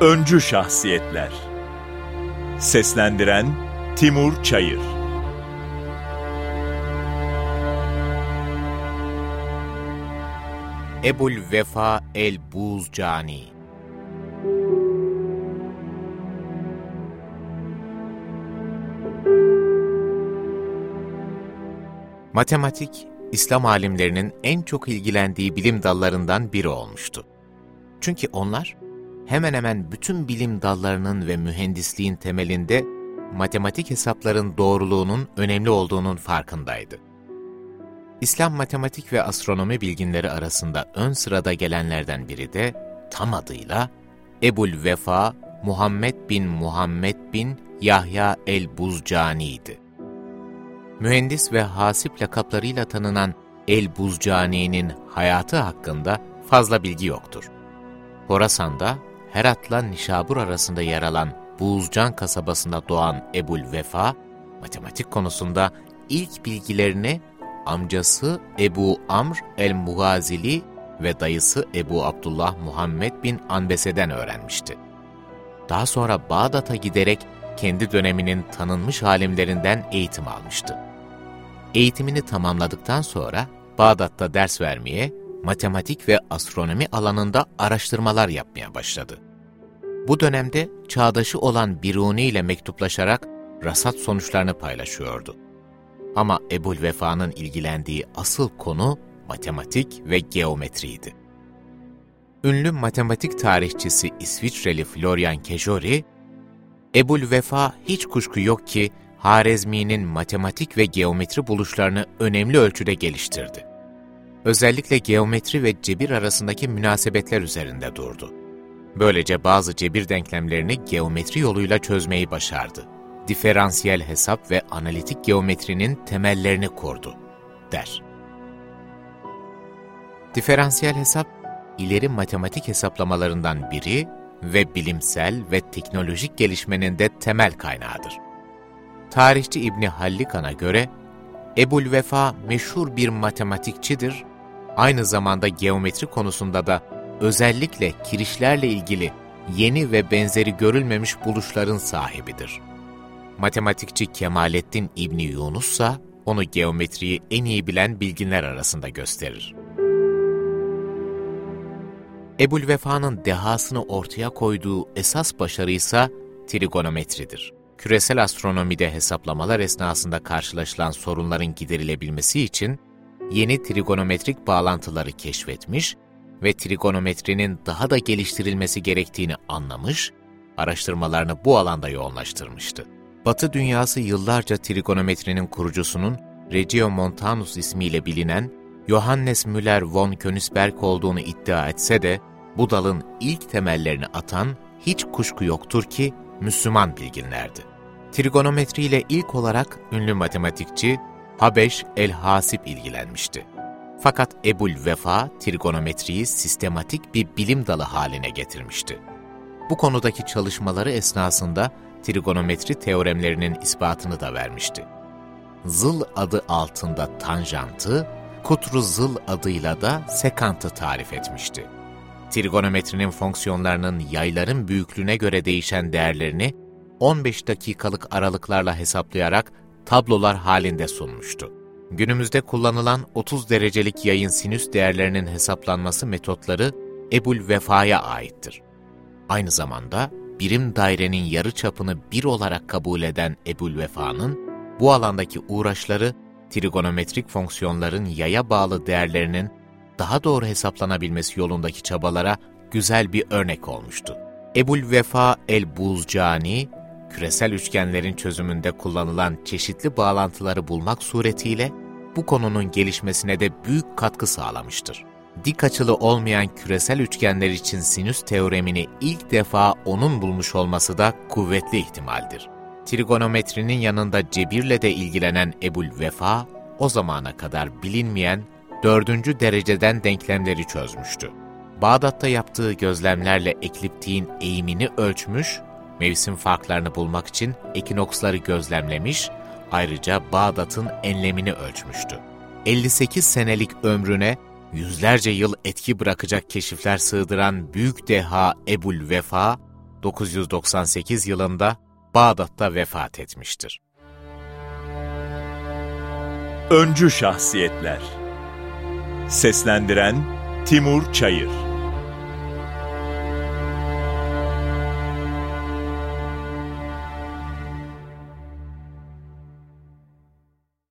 Öncü Şahsiyetler. Seslendiren Timur Çayır. Ebul Vefa el-Buzcani Matematik, İslam alimlerinin en çok ilgilendiği bilim dallarından biri olmuştu. Çünkü onlar, hemen hemen bütün bilim dallarının ve mühendisliğin temelinde matematik hesapların doğruluğunun önemli olduğunun farkındaydı. İslam matematik ve astronomi bilginleri arasında ön sırada gelenlerden biri de tam adıyla Ebul Vefa Muhammed bin Muhammed bin Yahya el-Buzcani'ydi. Mühendis ve hasip lakaplarıyla tanınan el-Buzcani'nin hayatı hakkında fazla bilgi yoktur. Horasan'da Herat'la Nişabur arasında yer alan Buğuzcan kasabasında doğan Ebul Vefa, matematik konusunda ilk bilgilerini amcası Ebu Amr el-Mugazili ve dayısı Ebu Abdullah Muhammed bin Anbese'den öğrenmişti. Daha sonra Bağdat'a giderek kendi döneminin tanınmış alimlerinden eğitim almıştı. Eğitimini tamamladıktan sonra Bağdat'ta ders vermeye, matematik ve astronomi alanında araştırmalar yapmaya başladı. Bu dönemde çağdaşı olan Biruni ile mektuplaşarak rasat sonuçlarını paylaşıyordu. Ama Ebul Vefa'nın ilgilendiği asıl konu matematik ve geometriydi. Ünlü matematik tarihçisi İsviçreli Florian Kejori, Ebul Vefa hiç kuşku yok ki Harezmi'nin matematik ve geometri buluşlarını önemli ölçüde geliştirdi. Özellikle geometri ve cebir arasındaki münasebetler üzerinde durdu. Böylece bazı cebir denklemlerini geometri yoluyla çözmeyi başardı. Diferansiyel hesap ve analitik geometrinin temellerini kurdu, der. Diferansiyel hesap, ileri matematik hesaplamalarından biri ve bilimsel ve teknolojik gelişmenin de temel kaynağıdır. Tarihçi İbni Hallikan'a göre, Ebul Vefa meşhur bir matematikçidir, aynı zamanda geometri konusunda da özellikle kirişlerle ilgili yeni ve benzeri görülmemiş buluşların sahibidir. Matematikçi Kemalettin İbni Yunus ise onu geometriyi en iyi bilen bilginler arasında gösterir. Ebul Vefa'nın dehasını ortaya koyduğu esas başarı ise trigonometridir. Küresel astronomide hesaplamalar esnasında karşılaşılan sorunların giderilebilmesi için yeni trigonometrik bağlantıları keşfetmiş ve trigonometrinin daha da geliştirilmesi gerektiğini anlamış, araştırmalarını bu alanda yoğunlaştırmıştı. Batı dünyası yıllarca trigonometrinin kurucusunun Regiomontanus ismiyle bilinen Johannes Müller von Königsberg olduğunu iddia etse de, bu dalın ilk temellerini atan hiç kuşku yoktur ki Müslüman bilginlerdi. Trigonometri ile ilk olarak ünlü matematikçi Habeş el-Hasip ilgilenmişti. Fakat Ebul Vefa trigonometriyi sistematik bir bilim dalı haline getirmişti. Bu konudaki çalışmaları esnasında trigonometri teoremlerinin ispatını da vermişti. Zıl adı altında tanjantı, kutru zıl adıyla da sekantı tarif etmişti. Trigonometrinin fonksiyonlarının yayların büyüklüğüne göre değişen değerlerini 15 dakikalık aralıklarla hesaplayarak tablolar halinde sunmuştu. Günümüzde kullanılan 30 derecelik yayın sinüs değerlerinin hesaplanması metotları Ebul Vefa'ya aittir. Aynı zamanda birim dairenin yarı çapını bir olarak kabul eden Ebul Vefa'nın bu alandaki uğraşları trigonometrik fonksiyonların yaya bağlı değerlerinin daha doğru hesaplanabilmesi yolundaki çabalara güzel bir örnek olmuştu. Ebul Vefa el-Buzcani, küresel üçgenlerin çözümünde kullanılan çeşitli bağlantıları bulmak suretiyle bu konunun gelişmesine de büyük katkı sağlamıştır. Dik açılı olmayan küresel üçgenler için sinüs teoremini ilk defa onun bulmuş olması da kuvvetli ihtimaldir. Trigonometrinin yanında cebirle de ilgilenen Ebul Vefa, o zamana kadar bilinmeyen dördüncü dereceden denklemleri çözmüştü. Bağdat'ta yaptığı gözlemlerle ekliptiğin eğimini ölçmüş, mevsim farklarını bulmak için ekinoksları gözlemlemiş, ayrıca Bağdat'ın enlemini ölçmüştü. 58 senelik ömrüne yüzlerce yıl etki bırakacak keşifler sığdıran büyük deha Ebul Vefa, 998 yılında Bağdat'ta vefat etmiştir. Öncü Şahsiyetler Seslendiren Timur Çayır